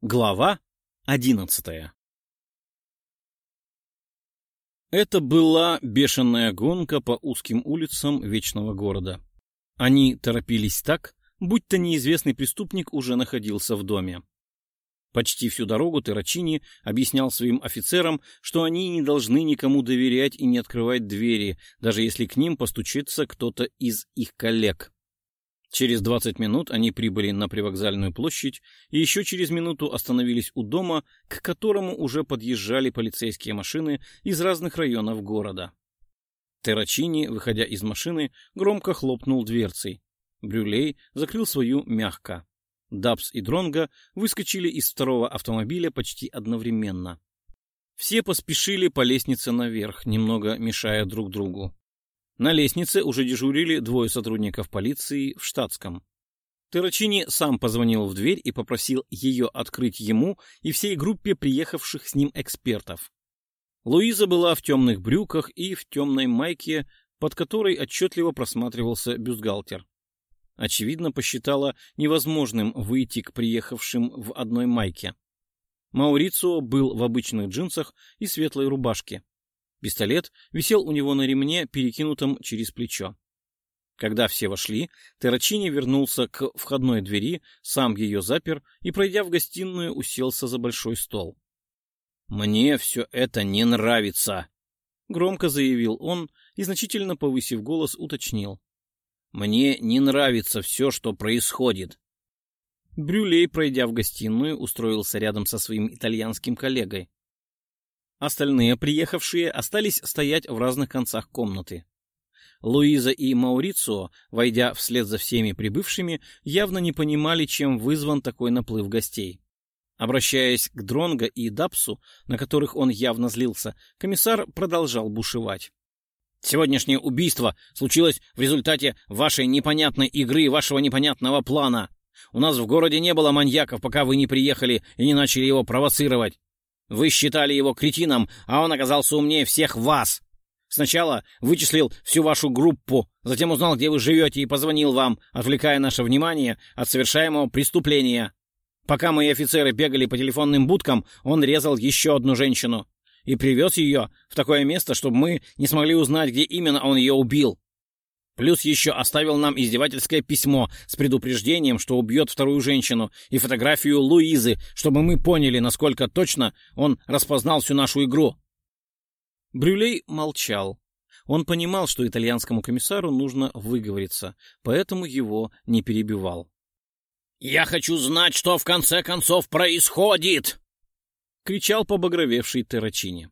Глава одиннадцатая Это была бешеная гонка по узким улицам вечного города. Они торопились так, будто неизвестный преступник уже находился в доме. Почти всю дорогу Террачини объяснял своим офицерам, что они не должны никому доверять и не открывать двери, даже если к ним постучится кто-то из их коллег. Через 20 минут они прибыли на привокзальную площадь и еще через минуту остановились у дома, к которому уже подъезжали полицейские машины из разных районов города. Террачини, выходя из машины, громко хлопнул дверцей. Брюлей закрыл свою мягко. Дабс и Дронга выскочили из второго автомобиля почти одновременно. Все поспешили по лестнице наверх, немного мешая друг другу. На лестнице уже дежурили двое сотрудников полиции в штатском. Террачини сам позвонил в дверь и попросил ее открыть ему и всей группе приехавших с ним экспертов. Луиза была в темных брюках и в темной майке, под которой отчетливо просматривался бюстгальтер. Очевидно, посчитала невозможным выйти к приехавшим в одной майке. Маурицио был в обычных джинсах и светлой рубашке. Пистолет висел у него на ремне, перекинутом через плечо. Когда все вошли, Террачини вернулся к входной двери, сам ее запер и, пройдя в гостиную, уселся за большой стол. «Мне все это не нравится!» — громко заявил он и, значительно повысив голос, уточнил. «Мне не нравится все, что происходит». Брюлей, пройдя в гостиную, устроился рядом со своим итальянским коллегой. Остальные приехавшие остались стоять в разных концах комнаты. Луиза и Маурицио, войдя вслед за всеми прибывшими, явно не понимали, чем вызван такой наплыв гостей. Обращаясь к Дронго и Дапсу, на которых он явно злился, комиссар продолжал бушевать. «Сегодняшнее убийство случилось в результате вашей непонятной игры, вашего непонятного плана. У нас в городе не было маньяков, пока вы не приехали и не начали его провоцировать. Вы считали его кретином, а он оказался умнее всех вас. Сначала вычислил всю вашу группу, затем узнал, где вы живете, и позвонил вам, отвлекая наше внимание от совершаемого преступления. Пока мои офицеры бегали по телефонным будкам, он резал еще одну женщину и привез ее в такое место, чтобы мы не смогли узнать, где именно он ее убил. Плюс еще оставил нам издевательское письмо с предупреждением, что убьет вторую женщину, и фотографию Луизы, чтобы мы поняли, насколько точно он распознал всю нашу игру. Брюлей молчал. Он понимал, что итальянскому комиссару нужно выговориться, поэтому его не перебивал. «Я хочу знать, что в конце концов происходит!» — кричал побагровевший Террачини.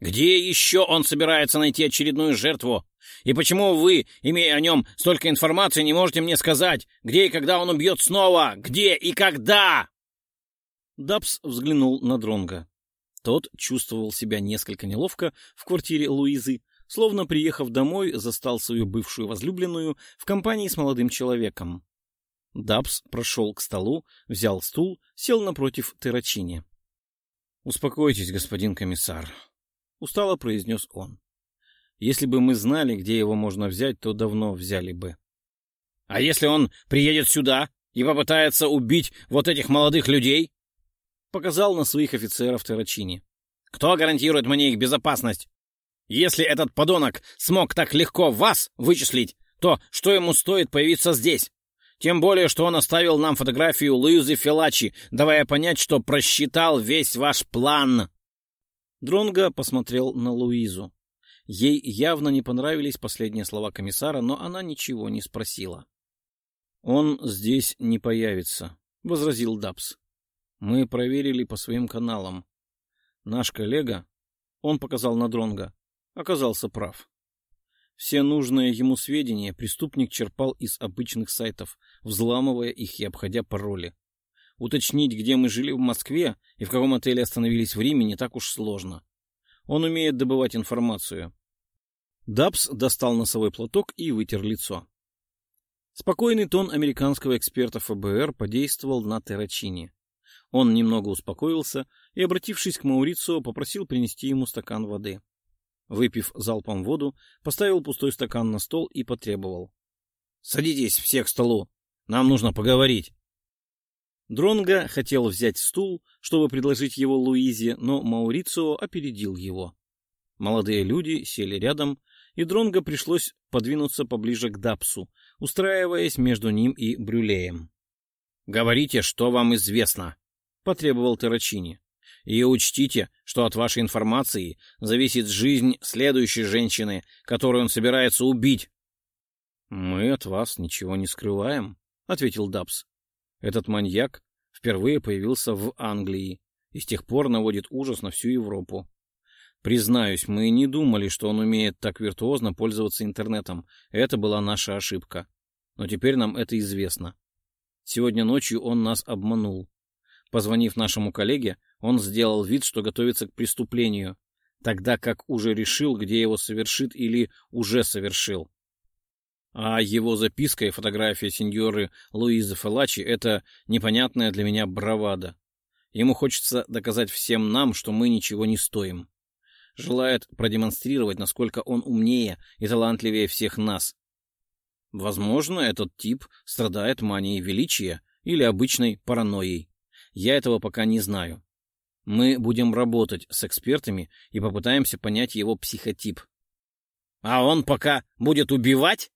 «Где еще он собирается найти очередную жертву? И почему вы, имея о нем столько информации, не можете мне сказать, где и когда он убьет снова? Где и когда?» Дабс взглянул на Дронга. Тот чувствовал себя несколько неловко в квартире Луизы, словно, приехав домой, застал свою бывшую возлюбленную в компании с молодым человеком. Дабс прошел к столу, взял стул, сел напротив Террачини. — Успокойтесь, господин комиссар, — устало произнес он. Если бы мы знали, где его можно взять, то давно взяли бы. — А если он приедет сюда и попытается убить вот этих молодых людей? Показал на своих офицеров Террачини. — Кто гарантирует мне их безопасность? Если этот подонок смог так легко вас вычислить, то что ему стоит появиться здесь? Тем более, что он оставил нам фотографию Луизы Филачи, давая понять, что просчитал весь ваш план. Дронго посмотрел на Луизу. Ей явно не понравились последние слова комиссара, но она ничего не спросила. «Он здесь не появится», — возразил Дабс. «Мы проверили по своим каналам. Наш коллега, он показал на Дронга, оказался прав. Все нужные ему сведения преступник черпал из обычных сайтов, взламывая их и обходя пароли. Уточнить, где мы жили в Москве и в каком отеле остановились в Риме, не так уж сложно. Он умеет добывать информацию. Дабс достал носовой платок и вытер лицо. Спокойный тон американского эксперта ФБР подействовал на Террачини. Он немного успокоился и, обратившись к Маурицио, попросил принести ему стакан воды. Выпив залпом воду, поставил пустой стакан на стол и потребовал. — Садитесь все к столу. Нам нужно поговорить. Дронго хотел взять стул, чтобы предложить его Луизе, но Маурицио опередил его. Молодые люди сели рядом, и Дронго пришлось подвинуться поближе к Дапсу, устраиваясь между ним и Брюлеем. «Говорите, что вам известно», — потребовал Террачини. «И учтите, что от вашей информации зависит жизнь следующей женщины, которую он собирается убить». «Мы от вас ничего не скрываем», — ответил Дапс. Этот маньяк впервые появился в Англии и с тех пор наводит ужас на всю Европу. Признаюсь, мы не думали, что он умеет так виртуозно пользоваться интернетом. Это была наша ошибка. Но теперь нам это известно. Сегодня ночью он нас обманул. Позвонив нашему коллеге, он сделал вид, что готовится к преступлению, тогда как уже решил, где его совершит или уже совершил. А его записка и фотография сеньоры Луизы Фелачи — это непонятная для меня бравада. Ему хочется доказать всем нам, что мы ничего не стоим. Желает продемонстрировать, насколько он умнее и талантливее всех нас. Возможно, этот тип страдает манией величия или обычной паранойей. Я этого пока не знаю. Мы будем работать с экспертами и попытаемся понять его психотип. — А он пока будет убивать? —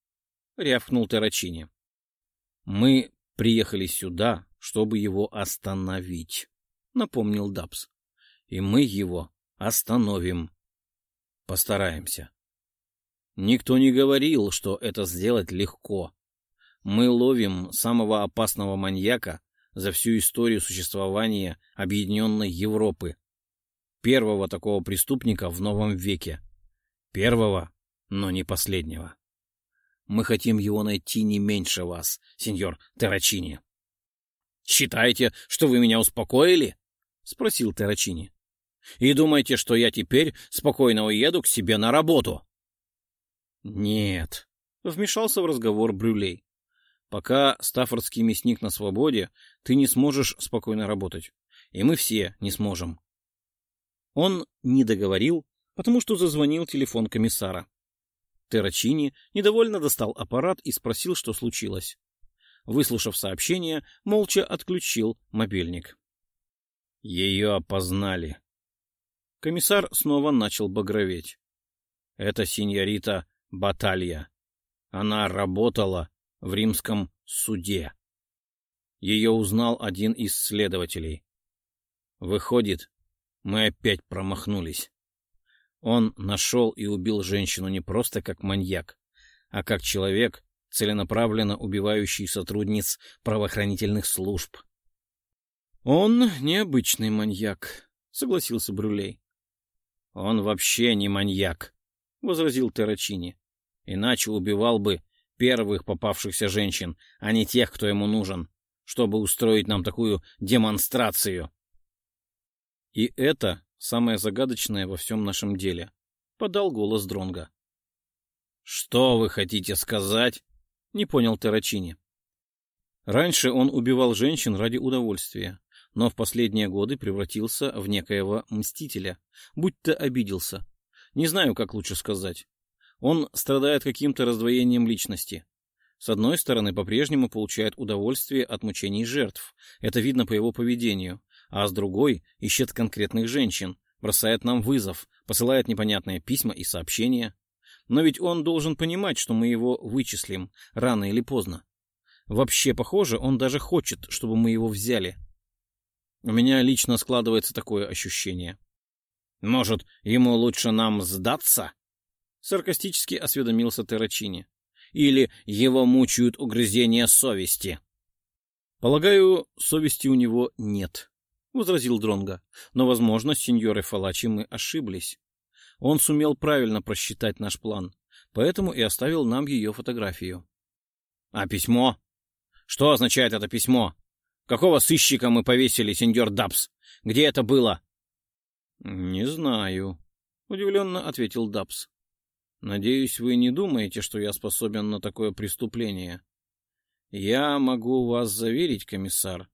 рявкнул Террачини. «Мы приехали сюда, чтобы его остановить», — напомнил Дабс. «И мы его остановим. Постараемся». Никто не говорил, что это сделать легко. Мы ловим самого опасного маньяка за всю историю существования Объединенной Европы. Первого такого преступника в новом веке. Первого, но не последнего. Мы хотим его найти не меньше вас, сеньор Террачини. — Считаете, что вы меня успокоили? — спросил Террачини. — И думаете, что я теперь спокойно уеду к себе на работу? — Нет, — вмешался в разговор Брюлей. — Пока стаффордский мясник на свободе, ты не сможешь спокойно работать. И мы все не сможем. Он не договорил, потому что зазвонил телефон комиссара. Террачини недовольно достал аппарат и спросил, что случилось. Выслушав сообщение, молча отключил мобильник. Ее опознали. Комиссар снова начал багроветь. Это синьорита Баталья. Она работала в римском суде. Ее узнал один из следователей. Выходит, мы опять промахнулись. Он нашел и убил женщину не просто как маньяк, а как человек, целенаправленно убивающий сотрудниц правоохранительных служб. «Он необычный маньяк», — согласился Брюлей. «Он вообще не маньяк», — возразил Террачини. «Иначе убивал бы первых попавшихся женщин, а не тех, кто ему нужен, чтобы устроить нам такую демонстрацию». И это самое загадочное во всем нашем деле, — подал голос Дронга. Что вы хотите сказать? — не понял Террачини. Раньше он убивал женщин ради удовольствия, но в последние годы превратился в некоего мстителя, будь-то обиделся. Не знаю, как лучше сказать. Он страдает каким-то раздвоением личности. С одной стороны, по-прежнему получает удовольствие от мучений жертв. Это видно по его поведению а с другой ищет конкретных женщин, бросает нам вызов, посылает непонятные письма и сообщения. Но ведь он должен понимать, что мы его вычислим, рано или поздно. Вообще, похоже, он даже хочет, чтобы мы его взяли. У меня лично складывается такое ощущение. Может, ему лучше нам сдаться? Саркастически осведомился Террачини. Или его мучают угрызения совести? Полагаю, совести у него нет. — возразил Дронга. Но, возможно, с сеньорой Фалачи мы ошиблись. Он сумел правильно просчитать наш план, поэтому и оставил нам ее фотографию. — А письмо? Что означает это письмо? Какого сыщика мы повесили, сеньор Дабс? Где это было? — Не знаю, — удивленно ответил Дабс. — Надеюсь, вы не думаете, что я способен на такое преступление. Я могу вас заверить, комиссар,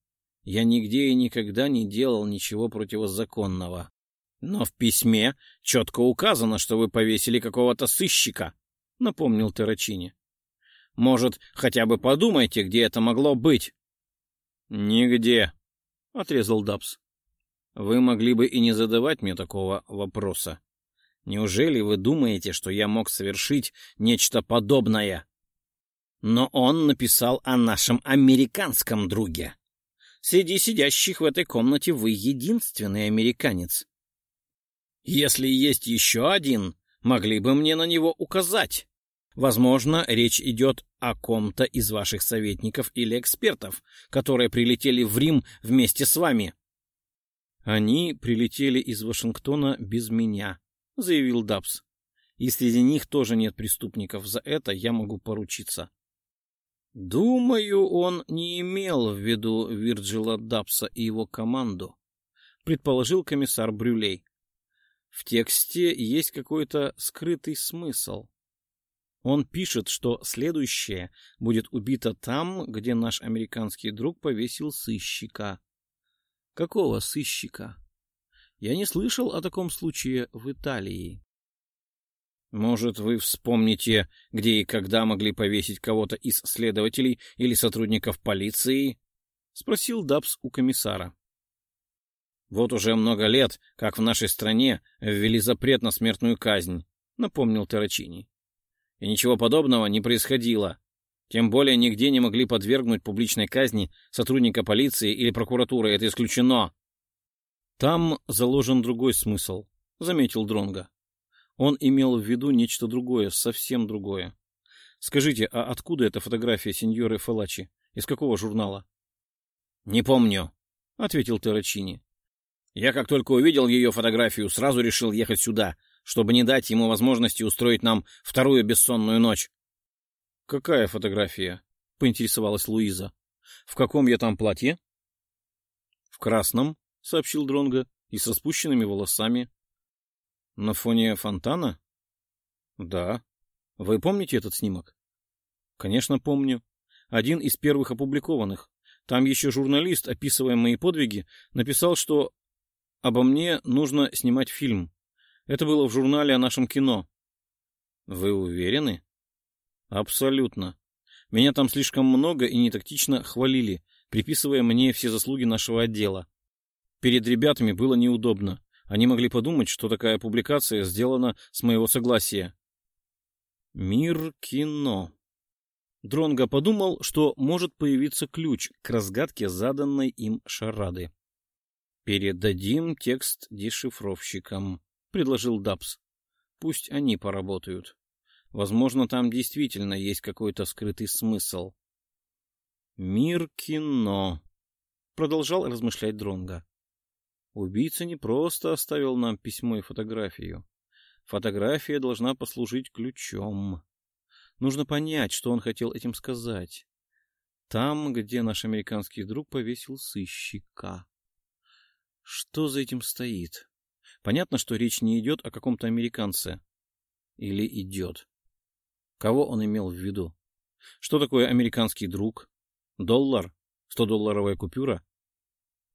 я нигде и никогда не делал ничего противозаконного. Но в письме четко указано, что вы повесили какого-то сыщика, — напомнил Террачини. Может, хотя бы подумайте, где это могло быть? Нигде, отрезал Дабс. Вы могли бы и не задавать мне такого вопроса. Неужели вы думаете, что я мог совершить нечто подобное? Но он написал о нашем американском друге. Среди сидящих в этой комнате вы единственный американец. Если есть еще один, могли бы мне на него указать. Возможно, речь идет о ком-то из ваших советников или экспертов, которые прилетели в Рим вместе с вами. Они прилетели из Вашингтона без меня, заявил Дабс. И среди них тоже нет преступников, за это я могу поручиться. Думаю, он не имел в виду Вирджила Дабса и его команду, предположил комиссар Брюлей. В тексте есть какой-то скрытый смысл. Он пишет, что следующее будет убито там, где наш американский друг повесил сыщика. Какого сыщика? Я не слышал о таком случае в Италии. Может, вы вспомните, где и когда могли повесить кого-то из следователей или сотрудников полиции? Спросил Дабс у комиссара. Вот уже много лет, как в нашей стране ввели запрет на смертную казнь, напомнил Тарачини. И ничего подобного не происходило. Тем более нигде не могли подвергнуть публичной казни сотрудника полиции или прокуратуры, это исключено. Там заложен другой смысл, заметил Дронга. Он имел в виду нечто другое, совсем другое. Скажите, а откуда эта фотография сеньоры Фалачи? Из какого журнала? Не помню, ответил Террачини. Я как только увидел ее фотографию, сразу решил ехать сюда, чтобы не дать ему возможности устроить нам вторую бессонную ночь. Какая фотография? поинтересовалась Луиза. В каком я там платье? В красном, сообщил Дронга, и со спущенными волосами. На фоне фонтана? Да. Вы помните этот снимок? Конечно, помню. Один из первых опубликованных. Там еще журналист, описывая мои подвиги, написал, что Обо мне нужно снимать фильм. Это было в журнале о нашем кино. Вы уверены? Абсолютно. Меня там слишком много и нетактично хвалили, приписывая мне все заслуги нашего отдела. Перед ребятами было неудобно. Они могли подумать, что такая публикация сделана с моего согласия. Мир кино. Дронго подумал, что может появиться ключ к разгадке заданной им шарады. «Передадим текст дешифровщикам», — предложил Дабс. «Пусть они поработают. Возможно, там действительно есть какой-то скрытый смысл». «Мир кино», — продолжал размышлять Дронга. Убийца не просто оставил нам письмо и фотографию. Фотография должна послужить ключом. Нужно понять, что он хотел этим сказать. Там, где наш американский друг повесил сыщика. Что за этим стоит? Понятно, что речь не идет о каком-то американце. Или идет. Кого он имел в виду? Что такое американский друг? Доллар? Сто-долларовая купюра?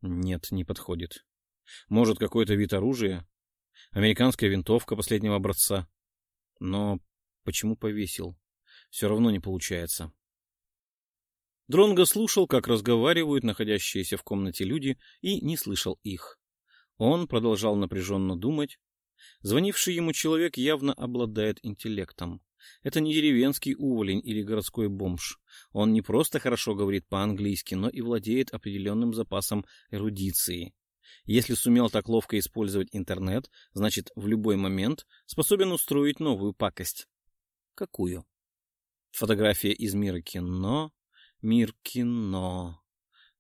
Нет, не подходит. Может, какой-то вид оружия? Американская винтовка последнего образца? Но почему повесил? Все равно не получается. Дронго слушал, как разговаривают находящиеся в комнате люди, и не слышал их. Он продолжал напряженно думать. Звонивший ему человек явно обладает интеллектом. Это не деревенский уволень или городской бомж. Он не просто хорошо говорит по-английски, но и владеет определенным запасом эрудиции. Если сумел так ловко использовать интернет, значит, в любой момент способен устроить новую пакость. Какую? Фотография из мира кино, Мир кино.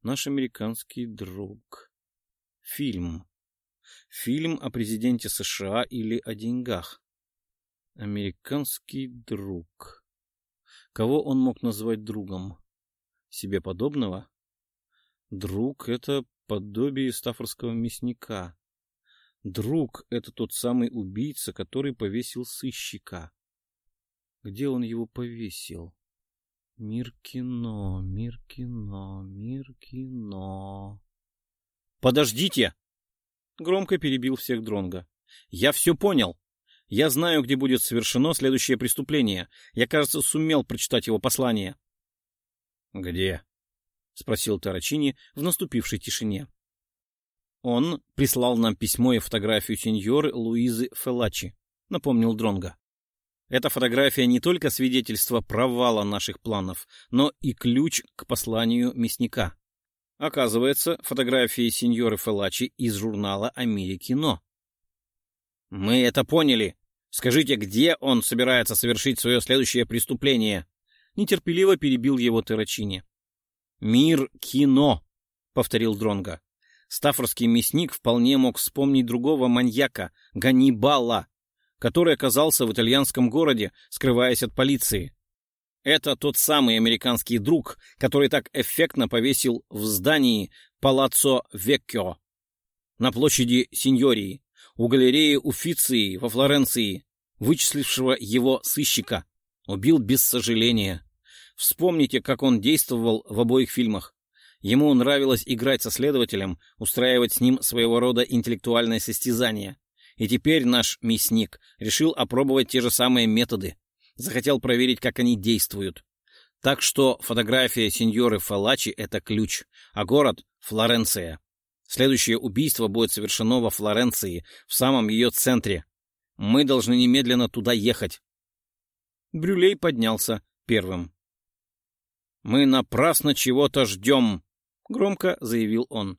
Наш американский друг. Фильм. Фильм о президенте США или о деньгах. Американский друг. Кого он мог назвать другом? Себе подобного? Друг — это подобие стаффорского мясника. Друг — это тот самый убийца, который повесил сыщика. Где он его повесил? Мир кино, мир кино, мир кино. Подождите! Громко перебил всех Дронга. Я все понял. Я знаю, где будет совершено следующее преступление. Я, кажется, сумел прочитать его послание. Где? — спросил Тарачини в наступившей тишине. Он прислал нам письмо и фотографию сеньоры Луизы Фелачи, напомнил Дронга. Эта фотография не только свидетельство провала наших планов, но и ключ к посланию мясника. Оказывается, фотографии сеньоры Фелачи из журнала «О мире кино». «Мы это поняли. Скажите, где он собирается совершить свое следующее преступление?» Нетерпеливо перебил его Террачини. «Мир кино», — повторил Дронга. Стаффорский мясник вполне мог вспомнить другого маньяка, Ганнибала, который оказался в итальянском городе, скрываясь от полиции. Это тот самый американский друг, который так эффектно повесил в здании Палаццо Веккио на площади Синьории, у галереи Уфиции во Флоренции, вычислившего его сыщика. Убил без сожаления. Вспомните, как он действовал в обоих фильмах. Ему нравилось играть со следователем, устраивать с ним своего рода интеллектуальное состязание. И теперь наш мясник решил опробовать те же самые методы. Захотел проверить, как они действуют. Так что фотография сеньоры Фалачи — это ключ, а город — Флоренция. Следующее убийство будет совершено во Флоренции, в самом ее центре. Мы должны немедленно туда ехать. Брюлей поднялся первым. «Мы напрасно чего-то ждем», — громко заявил он.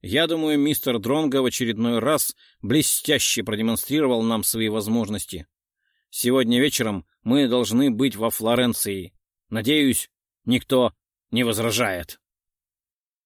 «Я думаю, мистер Дронго в очередной раз блестяще продемонстрировал нам свои возможности. Сегодня вечером мы должны быть во Флоренции. Надеюсь, никто не возражает».